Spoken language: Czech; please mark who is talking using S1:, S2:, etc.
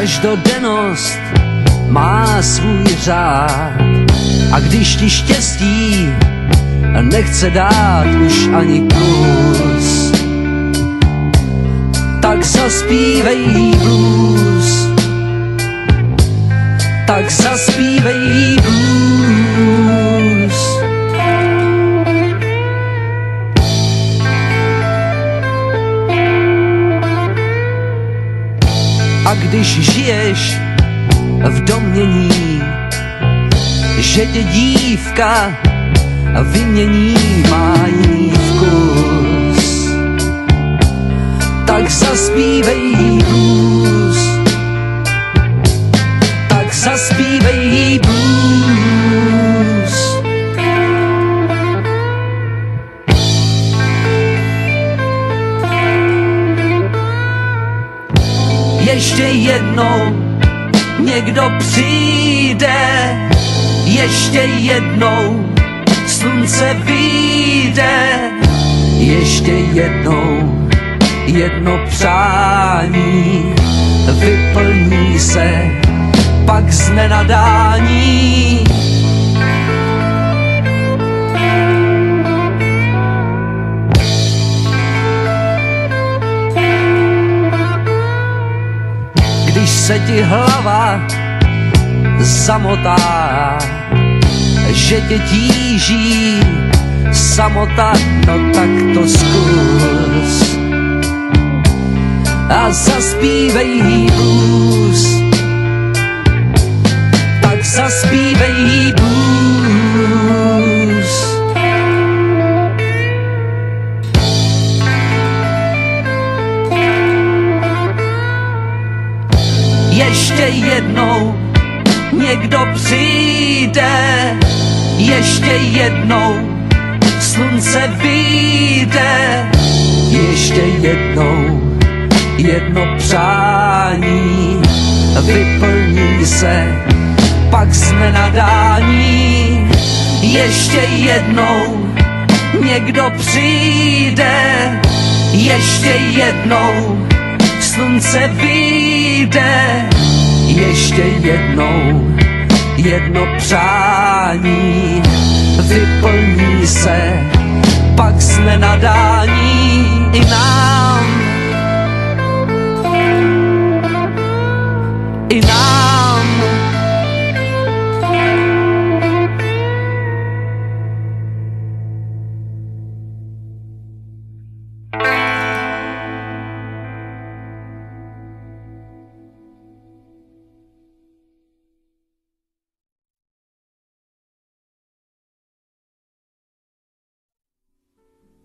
S1: Každodennost má svůj řád a když ti štěstí nechce dát už ani kus, tak zaspívej blues, tak zaspívej blues. A když žiješ v domění, že tě dívka vymění má jiný vkus, tak zaspívej blues, tak zaspívej blues. Jednou někdo přijde, ještě jednou slunce vyjde, ještě jednou jedno přání vyplní se, pak z nenadání. Se ti hlava zamotá, že tě tíží samota, no tak to zkus. A zaspívej blues, tak zaspívej Ještě jednou někdo přijde, ještě jednou slunce vyjde, ještě jednou jedno přání vyplní se, pak z nenadání, ještě jednou někdo přijde, ještě jednou slunce vyjde, ještě jednou jedno přání. Vyplní se, pak z nenadání